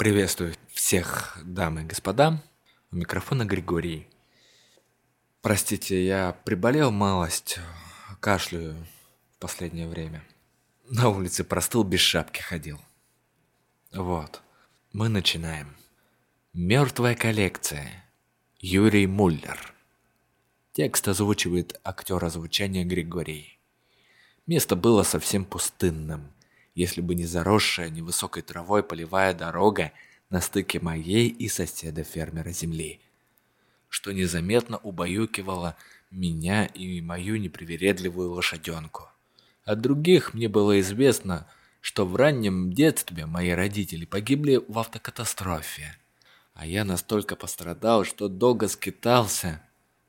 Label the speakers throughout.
Speaker 1: Приветствую всех, дамы и господа. У микрофона Григорий. Простите, я приболел малость, кашляю в последнее время. На улице простыл, без шапки ходил. Вот, мы начинаем. Мертвая коллекция. Юрий Муллер. Текст озвучивает актера звучания Григорий. Место было совсем пустынным – если бы не заросшая невысокой травой полевая дорога на стыке моей и соседа фермера земли, что незаметно убаюкивало меня и мою непривередливую лошаденку. От других мне было известно, что в раннем детстве мои родители погибли в автокатастрофе, а я настолько пострадал, что долго скитался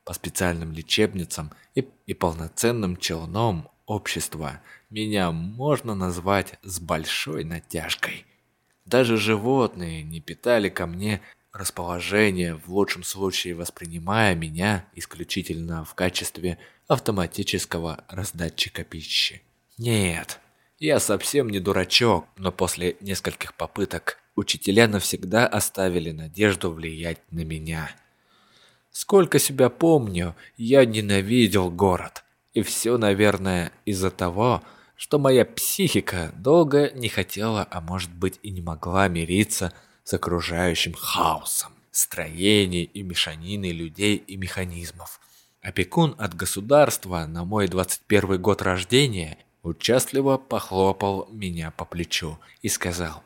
Speaker 1: по специальным лечебницам и, и полноценным челном общества, меня можно назвать с большой натяжкой. Даже животные не питали ко мне расположения, в лучшем случае воспринимая меня исключительно в качестве автоматического раздатчика пищи. Нет, я совсем не дурачок, но после нескольких попыток учителя навсегда оставили надежду влиять на меня. Сколько себя помню, я ненавидел город. И все, наверное, из-за того, что что моя психика долго не хотела, а может быть и не могла мириться с окружающим хаосом, строений и мешанины людей и механизмов. Опекун от государства на мой 21 год рождения участливо похлопал меня по плечу и сказал,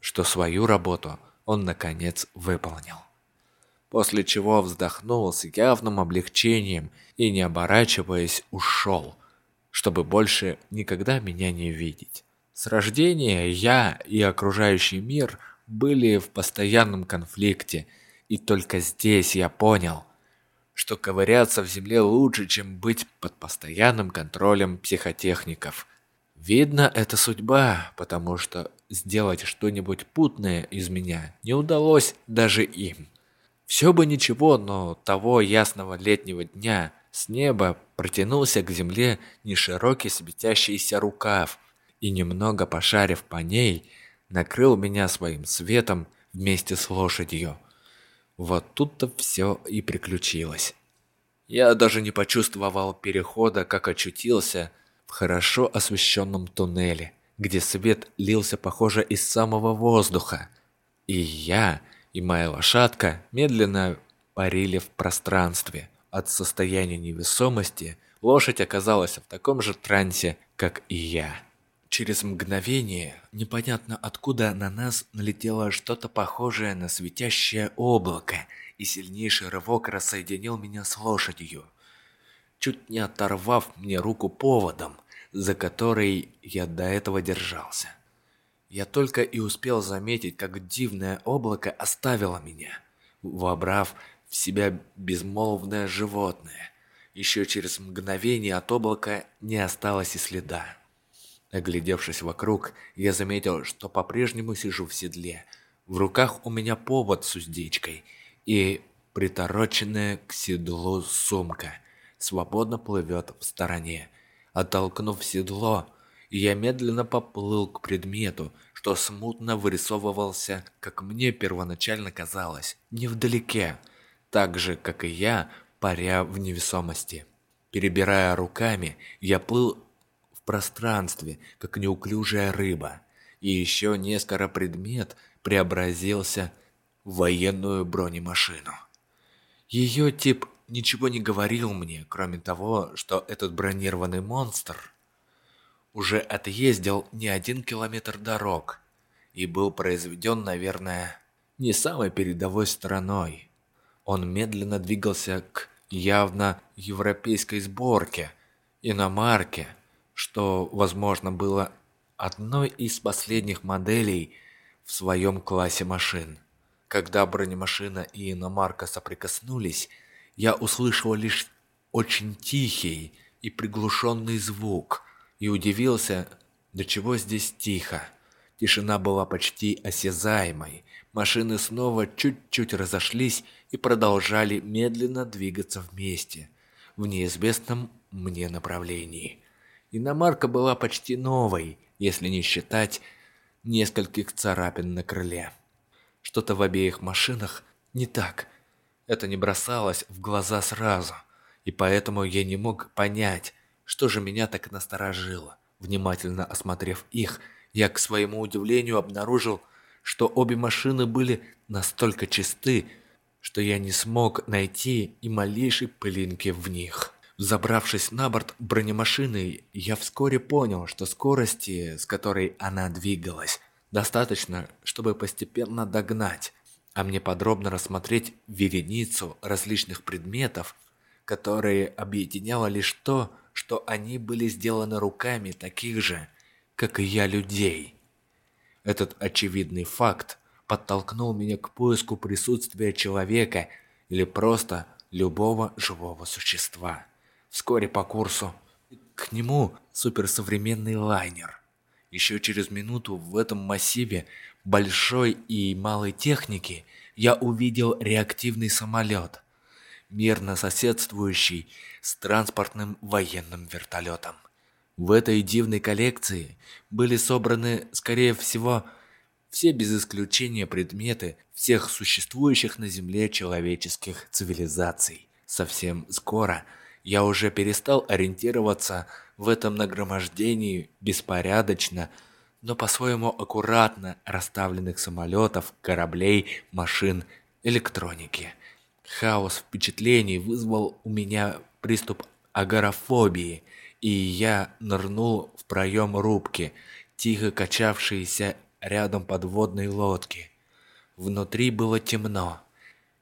Speaker 1: что свою работу он наконец выполнил. После чего вздохнул с явным облегчением и, не оборачиваясь, ушел – чтобы больше никогда меня не видеть. С рождения я и окружающий мир были в постоянном конфликте, и только здесь я понял, что ковыряться в земле лучше, чем быть под постоянным контролем психотехников. Видно, это судьба, потому что сделать что-нибудь путное из меня не удалось даже им. Все бы ничего, но того ясного летнего дня – с неба протянулся к земле неширокий светящийся рукав и, немного пошарив по ней, накрыл меня своим светом вместе с лошадью. Вот тут-то все и приключилось. Я даже не почувствовал перехода, как очутился в хорошо освещенном туннеле, где свет лился, похоже, из самого воздуха. И я, и моя лошадка медленно парили в пространстве от состояния невесомости, лошадь оказалась в таком же трансе, как и я. Через мгновение, непонятно откуда на нас налетело что-то похожее на светящее облако, и сильнейший рывок рассоединил меня с лошадью, чуть не оторвав мне руку поводом, за который я до этого держался. Я только и успел заметить, как дивное облако оставило меня, вобрав в себя безмолвное животное. Еще через мгновение от облака не осталось и следа. Оглядевшись вокруг, я заметил, что по-прежнему сижу в седле. В руках у меня повод с уздечкой и притороченная к седлу сумка. Свободно плывет в стороне. Оттолкнув седло, я медленно поплыл к предмету, что смутно вырисовывался, как мне первоначально казалось, невдалеке – так же, как и я, паря в невесомости. Перебирая руками, я плыл в пространстве, как неуклюжая рыба, и еще несколько предмет преобразился в военную бронемашину. Ее тип ничего не говорил мне, кроме того, что этот бронированный монстр уже отъездил не один километр дорог и был произведен, наверное, не самой передовой стороной. Он медленно двигался к явно европейской сборке, иномарке, что, возможно, было одной из последних моделей в своем классе машин. Когда бронемашина и иномарка соприкоснулись, я услышал лишь очень тихий и приглушенный звук и удивился, до чего здесь тихо. Тишина была почти осязаемой, Машины снова чуть-чуть разошлись и продолжали медленно двигаться вместе в неизвестном мне направлении. Иномарка была почти новой, если не считать нескольких царапин на крыле. Что-то в обеих машинах не так. Это не бросалось в глаза сразу, и поэтому я не мог понять, что же меня так насторожило. Внимательно осмотрев их, я к своему удивлению обнаружил, что обе машины были настолько чисты, что я не смог найти и малейшей пылинки в них. Забравшись на борт бронемашины, я вскоре понял, что скорости, с которой она двигалась, достаточно, чтобы постепенно догнать, а мне подробно рассмотреть вереницу различных предметов, которые объединяло лишь то, что они были сделаны руками таких же, как и я, людей. Этот очевидный факт подтолкнул меня к поиску присутствия человека или просто любого живого существа. Вскоре по курсу к нему суперсовременный лайнер. Еще через минуту в этом массиве большой и малой техники я увидел реактивный самолет, мирно соседствующий с транспортным военным вертолетом. В этой дивной коллекции были собраны, скорее всего, все без исключения предметы всех существующих на Земле человеческих цивилизаций. Совсем скоро я уже перестал ориентироваться в этом нагромождении беспорядочно, но по-своему аккуратно расставленных самолетов, кораблей, машин, электроники. Хаос впечатлений вызвал у меня приступ агорафобии – и я нырнул в проем рубки, тихо качавшейся рядом подводной лодки. Внутри было темно,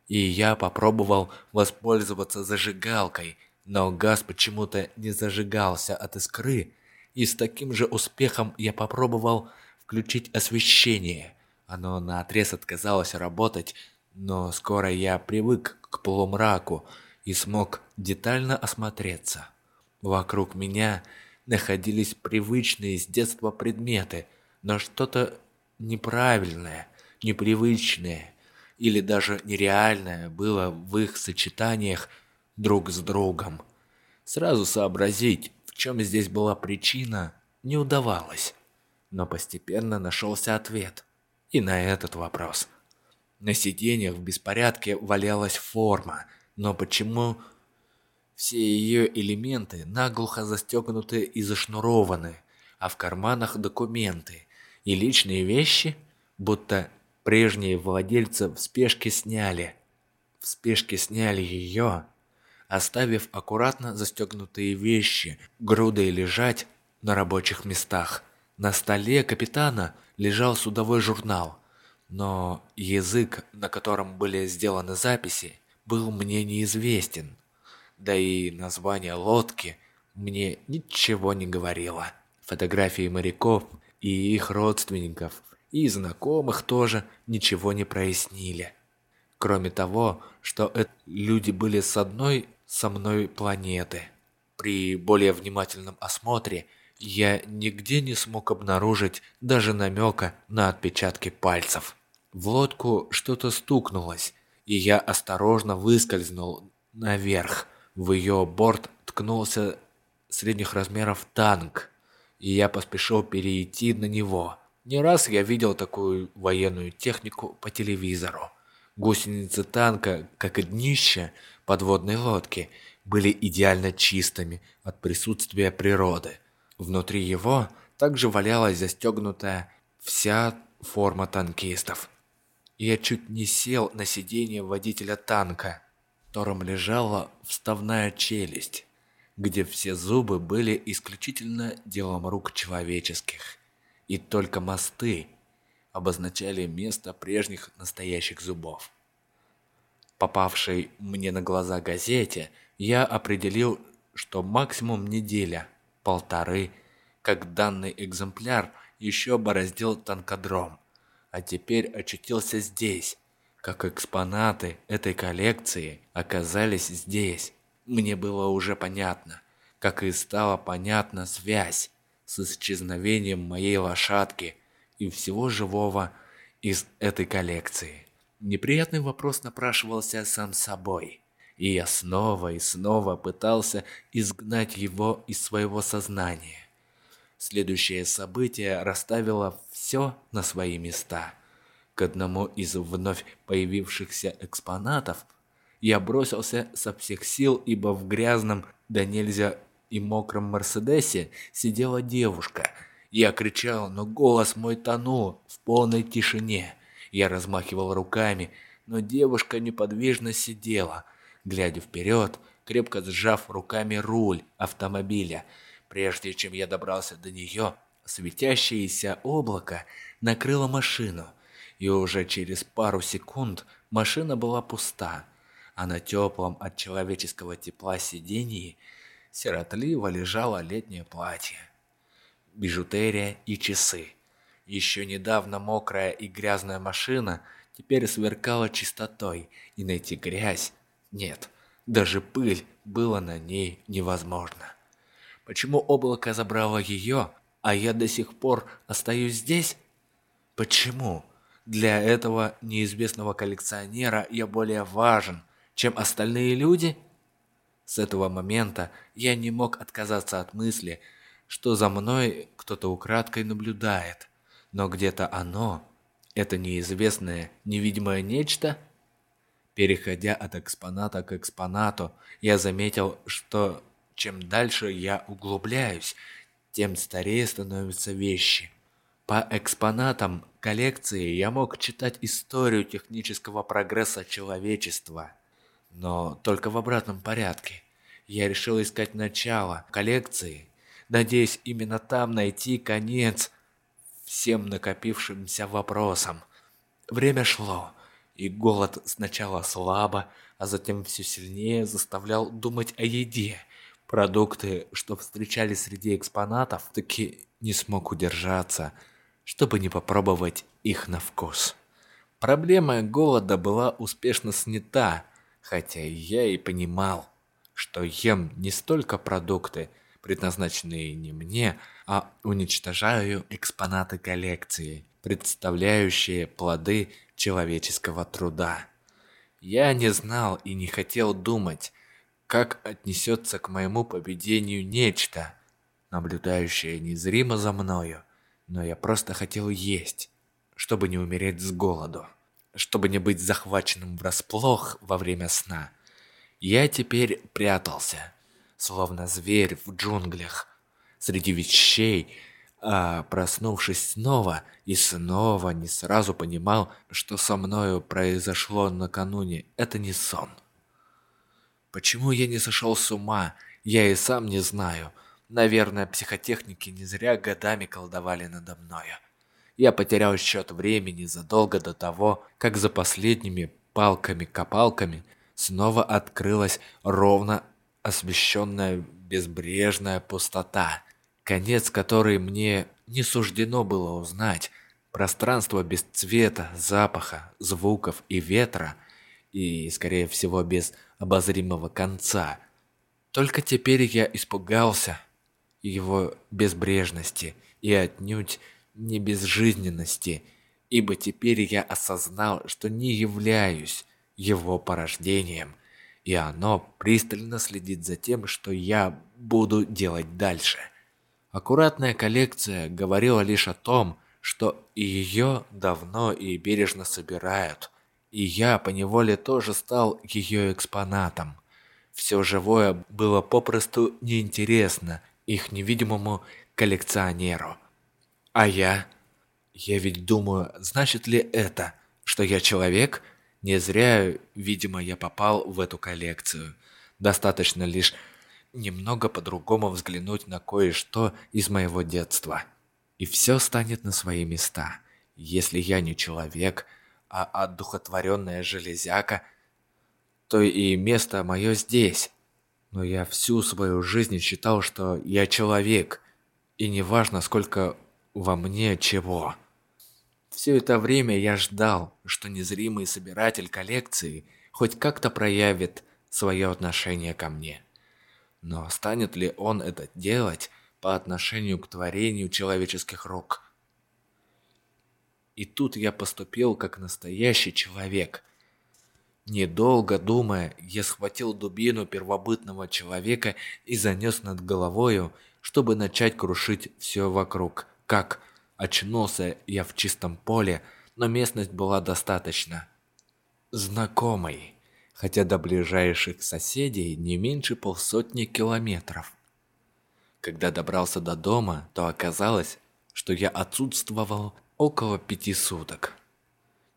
Speaker 1: и я попробовал воспользоваться зажигалкой, но газ почему-то не зажигался от искры, и с таким же успехом я попробовал включить освещение. Оно наотрез отказалось работать, но скоро я привык к полумраку и смог детально осмотреться. Вокруг меня находились привычные с детства предметы, но что-то неправильное, непривычное или даже нереальное было в их сочетаниях друг с другом. Сразу сообразить, в чем здесь была причина, не удавалось, но постепенно нашелся ответ и на этот вопрос. На сиденьях в беспорядке валялась форма, но почему все ее элементы наглухо застегнуты и зашнурованы, а в карманах документы и личные вещи, будто прежние владельцы в спешке сняли. В спешке сняли ее, оставив аккуратно застегнутые вещи, грудой лежать на рабочих местах. На столе капитана лежал судовой журнал, но язык, на котором были сделаны записи, был мне неизвестен да и название лодки мне ничего не говорило. Фотографии моряков и их родственников, и знакомых тоже ничего не прояснили. Кроме того, что это люди были с одной со мной планеты. При более внимательном осмотре я нигде не смог обнаружить даже намека на отпечатки пальцев. В лодку что-то стукнулось, и я осторожно выскользнул наверх – в ее борт ткнулся средних размеров танк, и я поспешил перейти на него. Не раз я видел такую военную технику по телевизору. Гусеницы танка, как и днище подводной лодки, были идеально чистыми от присутствия природы. Внутри его также валялась застегнутая вся форма танкистов. Я чуть не сел на сиденье водителя танка котором лежала вставная челюсть, где все зубы были исключительно делом рук человеческих, и только мосты обозначали место прежних настоящих зубов. Попавшей мне на глаза газете, я определил, что максимум неделя, полторы, как данный экземпляр еще бороздил танкодром, а теперь очутился здесь, как экспонаты этой коллекции оказались здесь, мне было уже понятно, как и стала понятна связь с исчезновением моей лошадки и всего живого из этой коллекции. Неприятный вопрос напрашивался сам собой, и я снова и снова пытался изгнать его из своего сознания. Следующее событие расставило все на свои места – к одному из вновь появившихся экспонатов, я бросился со всех сил, ибо в грязном, да нельзя и мокром Мерседесе сидела девушка. Я кричал, но голос мой тонул в полной тишине. Я размахивал руками, но девушка неподвижно сидела, глядя вперед, крепко сжав руками руль автомобиля. Прежде чем я добрался до нее, светящееся облако накрыло машину – и уже через пару секунд машина была пуста, а на теплом от человеческого тепла сидении сиротливо лежало летнее платье, бижутерия и часы. Еще недавно мокрая и грязная машина теперь сверкала чистотой, и найти грязь нет, даже пыль было на ней невозможно. Почему облако забрало ее, а я до сих пор остаюсь здесь? Почему? Для этого неизвестного коллекционера я более важен, чем остальные люди? С этого момента я не мог отказаться от мысли, что за мной кто-то украдкой наблюдает. Но где-то оно, это неизвестное, невидимое нечто – Переходя от экспоната к экспонату, я заметил, что чем дальше я углубляюсь, тем старее становятся вещи. По экспонатам коллекции я мог читать историю технического прогресса человечества, но только в обратном порядке. Я решил искать начало коллекции, надеясь именно там найти конец всем накопившимся вопросам. Время шло, и голод сначала слабо, а затем все сильнее заставлял думать о еде. Продукты, что встречали среди экспонатов, таки не смог удержаться – чтобы не попробовать их на вкус. Проблема голода была успешно снята, хотя я и понимал, что ем не столько продукты, предназначенные не мне, а уничтожаю экспонаты коллекции, представляющие плоды человеческого труда. Я не знал и не хотел думать, как отнесется к моему поведению нечто, наблюдающее незримо за мною но я просто хотел есть, чтобы не умереть с голоду, чтобы не быть захваченным врасплох во время сна. Я теперь прятался, словно зверь в джунглях, среди вещей, а проснувшись снова и снова не сразу понимал, что со мною произошло накануне. Это не сон. Почему я не сошел с ума, я и сам не знаю. Наверное, психотехники не зря годами колдовали надо мною. Я потерял счет времени задолго до того, как за последними палками-копалками снова открылась ровно освещенная безбрежная пустота, конец которой мне не суждено было узнать. Пространство без цвета, запаха, звуков и ветра, и, скорее всего, без обозримого конца. Только теперь я испугался, его безбрежности и отнюдь не безжизненности, ибо теперь я осознал, что не являюсь его порождением, и оно пристально следит за тем, что я буду делать дальше. Аккуратная коллекция говорила лишь о том, что ее давно и бережно собирают, и я поневоле тоже стал ее экспонатом. Все живое было попросту неинтересно – их невидимому коллекционеру. А я? Я ведь думаю, значит ли это, что я человек? Не зря, видимо, я попал в эту коллекцию. Достаточно лишь немного по-другому взглянуть на кое-что из моего детства. И все станет на свои места. Если я не человек, а одухотворенная железяка, то и место мое здесь, но я всю свою жизнь считал, что я человек, и неважно, сколько во мне чего. Все это время я ждал, что незримый собиратель коллекции хоть как-то проявит свое отношение ко мне. Но станет ли он это делать по отношению к творению человеческих рук? И тут я поступил как настоящий человек, Недолго думая, я схватил дубину первобытного человека и занес над головою, чтобы начать крушить все вокруг. Как? Очнулся я в чистом поле, но местность была достаточно знакомой, хотя до ближайших соседей не меньше полсотни километров. Когда добрался до дома, то оказалось, что я отсутствовал около пяти суток.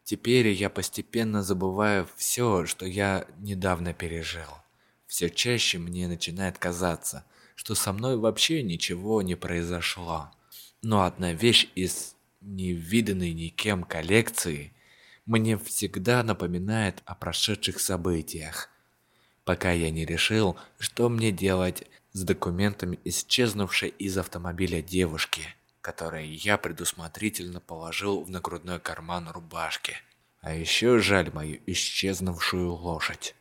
Speaker 1: Теперь я постепенно забываю все, что я недавно пережил. Все чаще мне начинает казаться, что со мной вообще ничего не произошло. Но одна вещь из невиданной никем коллекции мне всегда напоминает о прошедших событиях. Пока я не решил, что мне делать с документами исчезнувшей из автомобиля девушки – которые я предусмотрительно положил в нагрудной карман рубашки. А еще жаль мою исчезнувшую лошадь.